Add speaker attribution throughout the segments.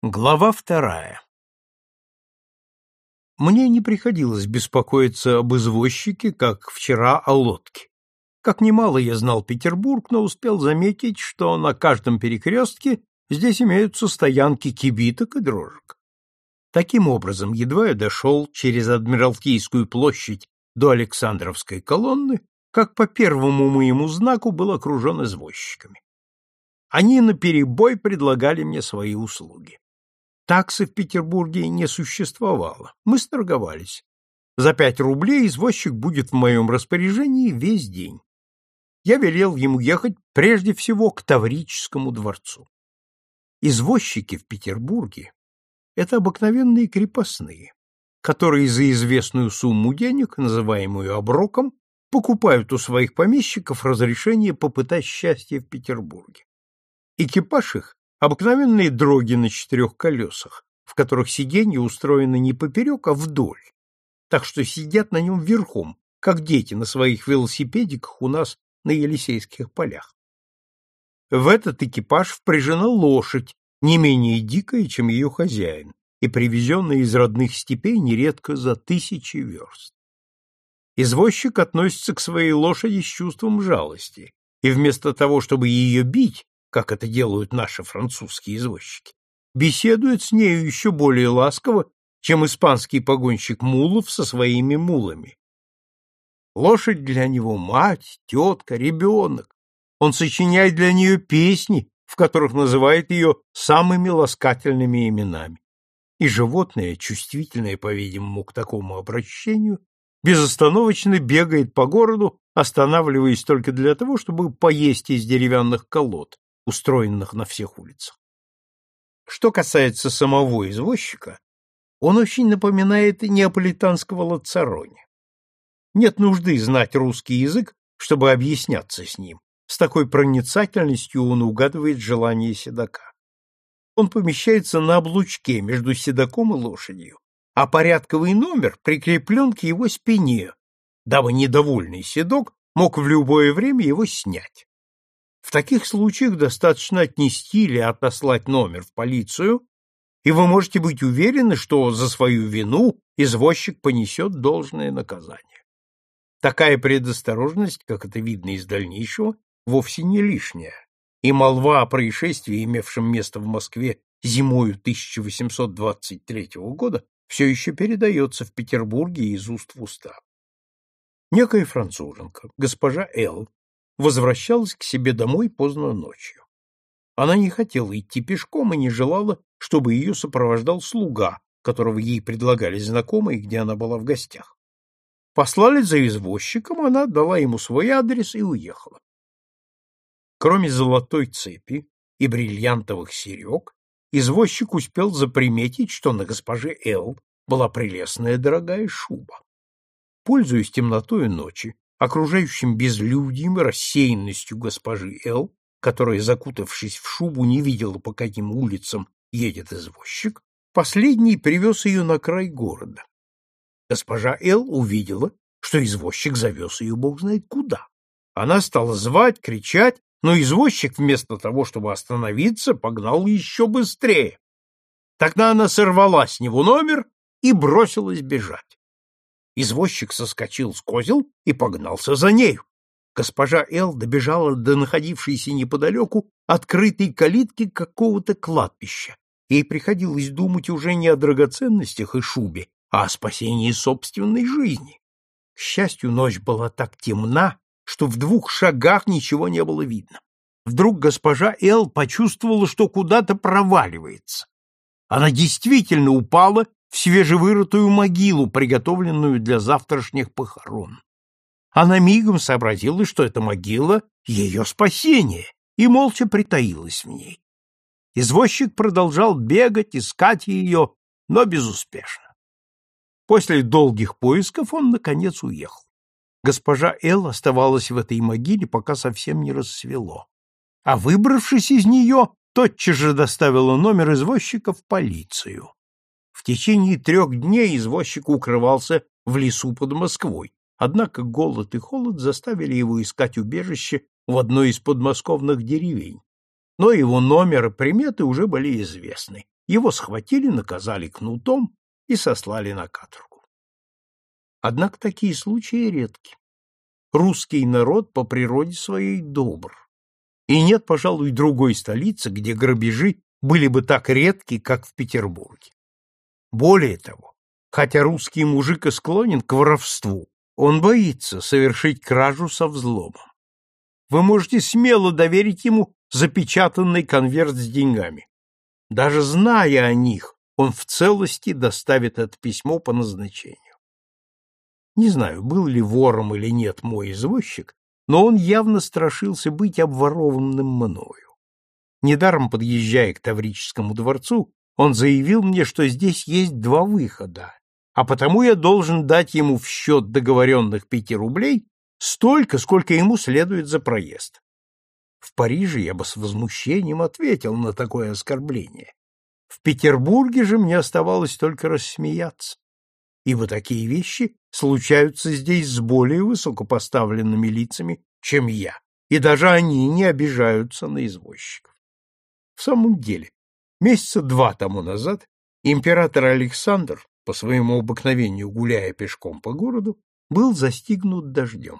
Speaker 1: Глава вторая Мне не приходилось беспокоиться об извозчике, как вчера о лодке. Как немало я знал Петербург, но успел заметить, что на каждом перекрестке здесь имеются стоянки кибиток и дрожек. Таким образом, едва я дошел через Адмиралтейскую площадь до Александровской колонны, как по первому моему знаку был окружен извозчиками. Они наперебой предлагали мне свои услуги. Таксы в Петербурге не существовало. Мы сторговались. За пять рублей извозчик будет в моем распоряжении весь день. Я велел ему ехать прежде всего к Таврическому дворцу. Извозчики в Петербурге — это обыкновенные крепостные, которые за известную сумму денег, называемую оброком, покупают у своих помещиков разрешение попытать счастье в Петербурге. Экипаж их Обыкновенные дроги на четырех колесах, в которых сиденья устроены не поперек, а вдоль, так что сидят на нем верхом, как дети на своих велосипедиках у нас на Елисейских полях. В этот экипаж впряжена лошадь, не менее дикая, чем ее хозяин, и привезенная из родных степей нередко за тысячи верст. Извозчик относится к своей лошади с чувством жалости, и вместо того, чтобы ее бить, как это делают наши французские извозчики, беседует с нею еще более ласково, чем испанский погонщик мулов со своими мулами. Лошадь для него мать, тетка, ребенок. Он сочиняет для нее песни, в которых называет ее самыми ласкательными именами. И животное, чувствительное, по-видимому, к такому обращению, безостановочно бегает по городу, останавливаясь только для того, чтобы поесть из деревянных колод, устроенных на всех улицах. Что касается самого извозчика, он очень напоминает неаполитанского лацарони. Нет нужды знать русский язык, чтобы объясняться с ним. С такой проницательностью он угадывает желание седока. Он помещается на облучке между седоком и лошадью, а порядковый номер прикреплен к его спине, дабы недовольный седок мог в любое время его снять. В таких случаях достаточно отнести или отослать номер в полицию, и вы можете быть уверены, что за свою вину извозчик понесет должное наказание. Такая предосторожность, как это видно из дальнейшего, вовсе не лишняя, и молва о происшествии, имевшем место в Москве зимою 1823 года, все еще передается в Петербурге из уст в уста. Некая француженка, госпожа Л., возвращалась к себе домой поздно ночью. Она не хотела идти пешком и не желала, чтобы ее сопровождал слуга, которого ей предлагали знакомые, где она была в гостях. Послали за извозчиком, она дала ему свой адрес и уехала. Кроме золотой цепи и бриллиантовых серег, извозчик успел заприметить, что на госпоже Л была прелестная дорогая шуба. Пользуясь темнотой ночи, окружающим безлюдьем и рассеянностью госпожи Л, которая, закутавшись в шубу, не видела, по каким улицам едет извозчик, последний привез ее на край города. Госпожа Л увидела, что извозчик завез ее бог знает куда. Она стала звать, кричать, но извозчик вместо того, чтобы остановиться, погнал еще быстрее. Тогда она сорвала с него номер и бросилась бежать. Извозчик соскочил с козел и погнался за нею. Госпожа Эл добежала до находившейся неподалеку открытой калитки какого-то кладбища. Ей приходилось думать уже не о драгоценностях и шубе, а о спасении собственной жизни. К счастью, ночь была так темна, что в двух шагах ничего не было видно. Вдруг госпожа Эл почувствовала, что куда-то проваливается. Она действительно упала в свежевырытую могилу, приготовленную для завтрашних похорон. Она мигом сообразила, что эта могила — ее спасение, и молча притаилась в ней. Извозчик продолжал бегать, искать ее, но безуспешно. После долгих поисков он, наконец, уехал. Госпожа Эл оставалась в этой могиле, пока совсем не рассвело. А выбравшись из нее, тотчас же доставила номер извозчика в полицию. В течение трех дней извозчик укрывался в лесу под Москвой, однако голод и холод заставили его искать убежище в одной из подмосковных деревень. но его номер и приметы уже были известны. Его схватили, наказали кнутом и сослали на каторгу. Однако такие случаи редки. Русский народ по природе своей добр. И нет, пожалуй, другой столицы, где грабежи были бы так редки, как в Петербурге. Более того, хотя русский мужик и склонен к воровству, он боится совершить кражу со взломом. Вы можете смело доверить ему запечатанный конверт с деньгами. Даже зная о них, он в целости доставит это письмо по назначению. Не знаю, был ли вором или нет мой извозчик, но он явно страшился быть обворованным мною. Недаром подъезжая к Таврическому дворцу, он заявил мне, что здесь есть два выхода, а потому я должен дать ему в счет договоренных пяти рублей столько, сколько ему следует за проезд. В Париже я бы с возмущением ответил на такое оскорбление. В Петербурге же мне оставалось только рассмеяться, ибо такие вещи случаются здесь с более высокопоставленными лицами, чем я, и даже они не обижаются на извозчиков. В самом деле, месяца два тому назад император Александр, по своему обыкновению гуляя пешком по городу, был застигнут дождем.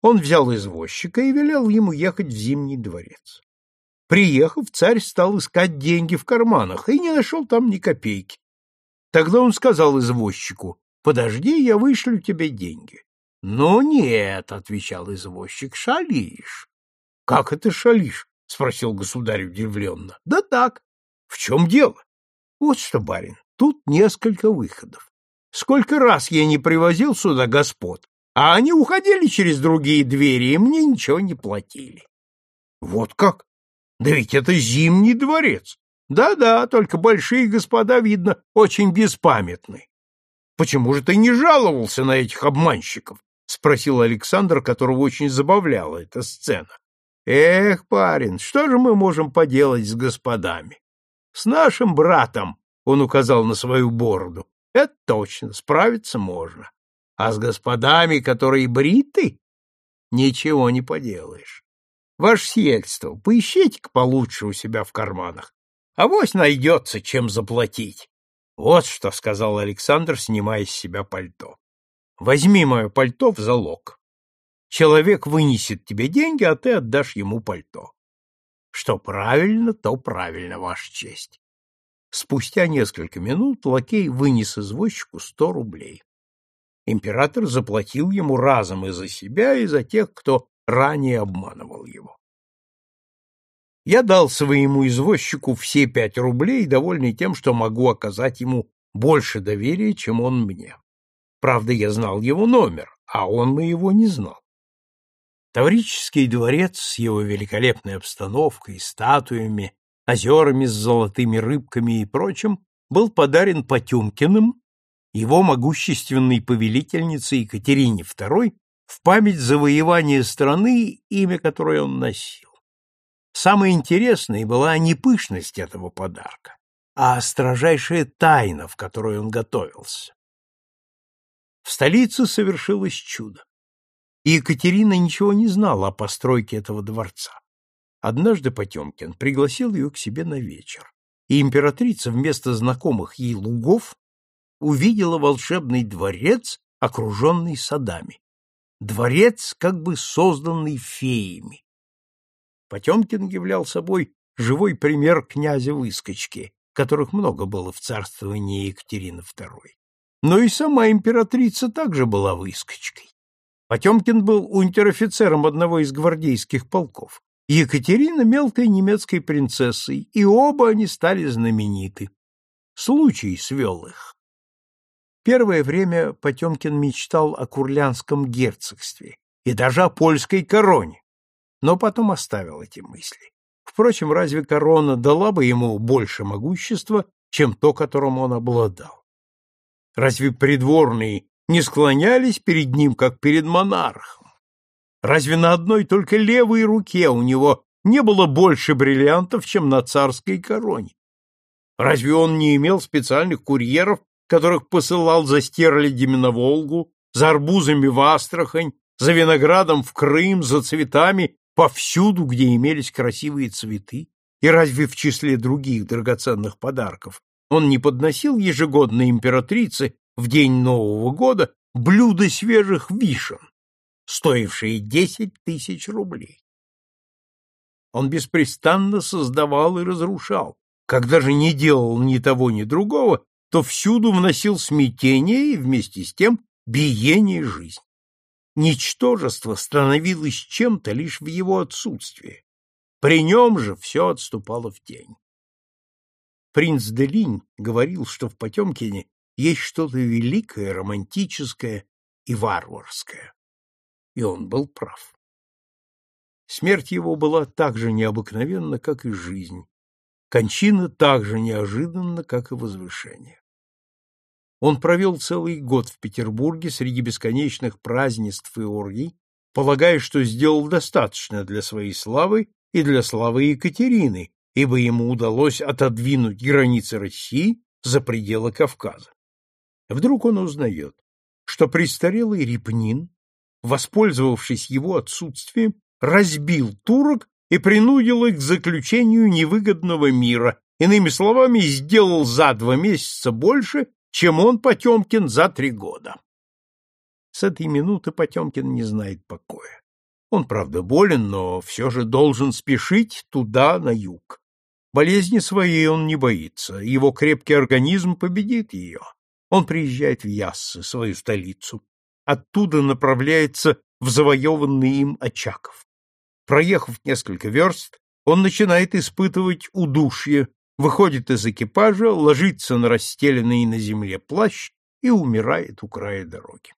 Speaker 1: Он взял извозчика и велел ему ехать в Зимний дворец. Приехав, царь стал искать деньги в карманах и не нашел там ни копейки. Тогда он сказал извозчику, «Подожди, я вышлю тебе деньги». «Ну нет», — отвечал извозчик, — «шалишь». «Как это шалишь?» — спросил государь удивленно. «Да так. В чем дело?» «Вот что, барин, тут несколько выходов. Сколько раз я не привозил сюда господ, а они уходили через другие двери и мне ничего не платили. Вот как? Да ведь это Зимний дворец. Да-да, только большие господа, видно, очень беспамятны. Почему же ты не жаловался на этих обманщиков? спросил Александр, которого очень забавляла эта сцена. Эх, парень, что же мы можем поделать с господами? С нашим братом, он указал на свою бороду. Это точно, справиться можно. А с господами, которые бриты, ничего не поделаешь. Ваше сиятельство, поищите-ка получше у себя в карманах. Авось найдется, чем заплатить. Вот что сказал Александр, снимая с себя пальто. Возьми мое пальто в залог. Человек вынесет тебе деньги, а ты отдашь ему пальто. Что правильно, то правильно, Ваша честь. Спустя несколько минут лакей вынес извозчику сто рублей император заплатил ему разом и за себя, и за тех, кто ранее обманывал его. Я дал своему извозчику все пять рублей, довольный тем, что могу оказать ему больше доверия, чем он мне. Правда, я знал его номер, а он моего не знал. Таврический дворец с его великолепной обстановкой, статуями, озерами с золотыми рыбками и прочим был подарен Потемкиным его могущественной повелительнице Екатерине II в память завоевания страны, имя которой он носил. Самое интересное была не пышность этого подарка, а строжайшая тайна, в которой он готовился. В столице совершилось чудо. И Екатерина ничего не знала о постройке этого дворца. Однажды Потемкин пригласил ее к себе на вечер, и императрица вместо знакомых ей лугов увидела волшебный дворец, окруженный садами. Дворец, как бы созданный феями. Потемкин являл собой живой пример князя-выскочки, которых много было в царствовании Екатерины II. Но и сама императрица также была выскочкой. Потемкин был унтер-офицером одного из гвардейских полков, Екатерина — мелкой немецкой принцессой, и оба они стали знамениты. Случай свел их. Первое время Потемкин мечтал о Курлянском герцогстве и даже о польской короне, но потом оставил эти мысли. Впрочем, разве корона дала бы ему больше могущества, чем то, которым он обладал? Разве придворные не склонялись перед ним, как перед монархом? Разве на одной только левой руке у него не было больше бриллиантов, чем на царской короне? Разве он не имел специальных курьеров которых посылал за стерлядями на Волгу, за арбузами в Астрахань, за виноградом в Крым, за цветами повсюду, где имелись красивые цветы, и разве в числе других драгоценных подарков он не подносил ежегодно императрице в день Нового года блюдо свежих вишен, стоившие десять тысяч рублей? Он беспрестанно создавал и разрушал, когда же не делал ни того, ни другого, то всюду вносил смятение и вместе с тем биение жизни. Ничтожество становилось чем-то лишь в его отсутствии. При нем же все отступало в тень. Принц Делинь говорил, что в Потемкине есть что-то великое, романтическое и варварское. И он был прав. Смерть его была так же необыкновенна, как и жизнь. Кончина так же неожиданна, как и возвышение. Он провел целый год в Петербурге среди бесконечных празднеств и оргий, полагая, что сделал достаточно для своей славы и для славы Екатерины, ибо ему удалось отодвинуть границы России за пределы Кавказа. Вдруг он узнает, что престарелый Репнин, воспользовавшись его отсутствием, разбил турок и принудил их к заключению невыгодного мира, иными словами, сделал за два месяца больше, чем он, Потемкин, за три года. С этой минуты Потемкин не знает покоя. Он, правда, болен, но все же должен спешить туда, на юг. Болезни своей он не боится, его крепкий организм победит ее. Он приезжает в Яссы, свою столицу. Оттуда направляется в завоеванный им Очаков. Проехав несколько верст, он начинает испытывать удушье, выходит из экипажа, ложится на расстеленный на земле плащ и умирает у края дороги.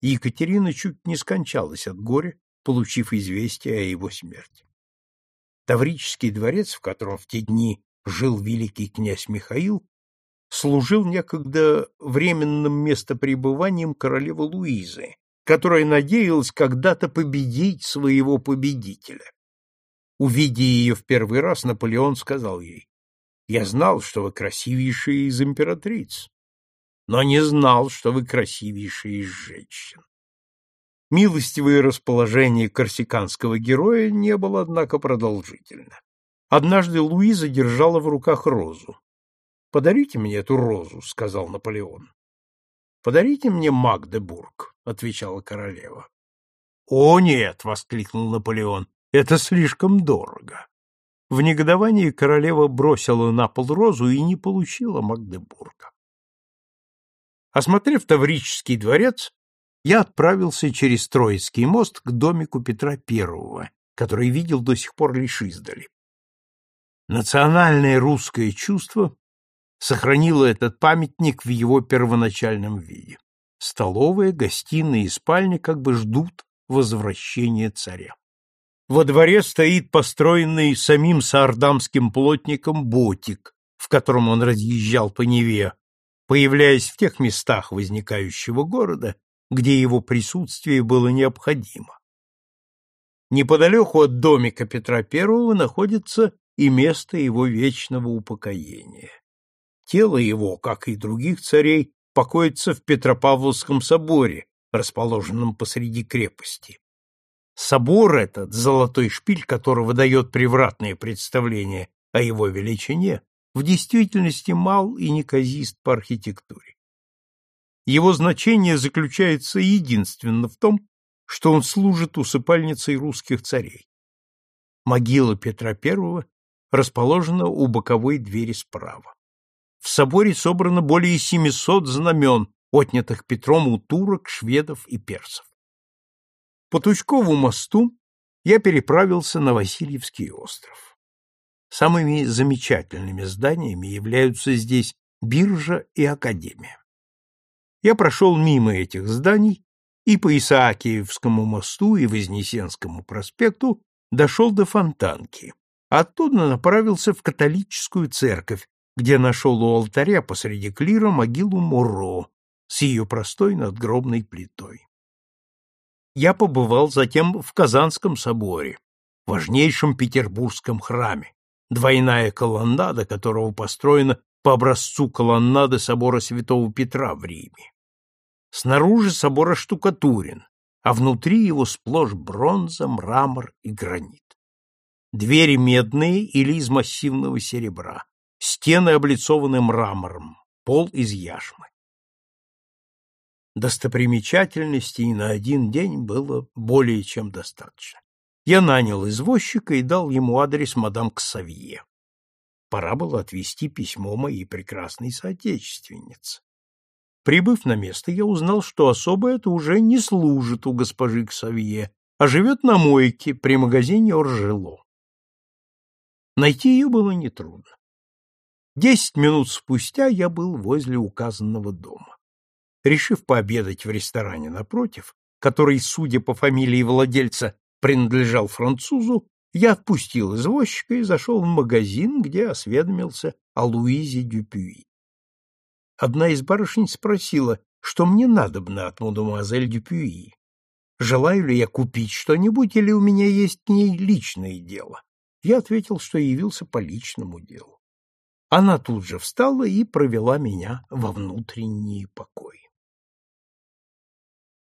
Speaker 1: Екатерина чуть не скончалась от горя, получив известие о его смерти. Таврический дворец, в котором в те дни жил великий князь Михаил, служил некогда временным местопребыванием королевы Луизы, которая надеялась когда-то победить своего победителя. Увидя ее в первый раз, Наполеон сказал ей, «Я знал, что вы красивейшая из императриц, но не знал, что вы красивейшая из женщин». Милостивое расположение корсиканского героя не было, однако, продолжительно. Однажды Луиза держала в руках розу. «Подарите мне эту розу», — сказал Наполеон. Подарите мне Магдебург, отвечала королева. О нет, воскликнул Наполеон. Это слишком дорого. В негодовании королева бросила на пол розу и не получила Магдебурга. Осмотрев Таврический дворец, я отправился через Троицкий мост к домику Петра I, который видел до сих пор лишь издали. Национальное русское чувство сохранила этот памятник в его первоначальном виде. Столовая, гостиная и спальня как бы ждут возвращения царя. Во дворе стоит построенный самим саардамским плотником ботик, в котором он разъезжал по Неве, появляясь в тех местах возникающего города, где его присутствие было необходимо. Неподалеку от домика Петра I находится и место его вечного упокоения. Тело его, как и других царей, покоится в Петропавловском соборе, расположенном посреди крепости. Собор этот, золотой шпиль которого дает превратное представление о его величине, в действительности мал и неказист по архитектуре. Его значение заключается единственно в том, что он служит усыпальницей русских царей. Могила Петра I расположена у боковой двери справа. В соборе собрано более 700 знамен, отнятых Петром у турок, шведов и персов. По Тучкову мосту я переправился на Васильевский остров. Самыми замечательными зданиями являются здесь биржа и академия. Я прошел мимо этих зданий и по Исаакиевскому мосту и Вознесенскому проспекту дошел до Фонтанки. Оттуда направился в католическую церковь, где нашел у алтаря посреди клира могилу Муро с ее простой надгробной плитой. Я побывал затем в Казанском соборе, важнейшем петербургском храме, двойная колоннада которого построена по образцу колоннады собора Святого Петра в Риме. Снаружи собор оштукатурен, а внутри его сплошь бронза, мрамор и гранит. Двери медные или из массивного серебра, стены облицованы мрамором, пол из яшмы. Достопримечательностей на один день было более чем достаточно. Я нанял извозчика и дал ему адрес мадам Ксавье. Пора было отвезти письмо моей прекрасной соотечественнице. Прибыв на место, я узнал, что особо это уже не служит у госпожи Ксавье, а живет на мойке при магазине Оржело. Найти ее было нетрудно. Десять минут спустя я был возле указанного дома. Решив пообедать в ресторане напротив, который, судя по фамилии владельца, принадлежал французу, я отпустил извозчика и зашел в магазин, где осведомился о Луизе Дюпюи. Одна из барышень спросила, что мне надобно от мадемуазель Дюпюи. Желаю ли я купить что-нибудь или у меня есть к ней личное дело? Я ответил, что явился по личному делу. Она тут же встала и провела меня во внутренние покои.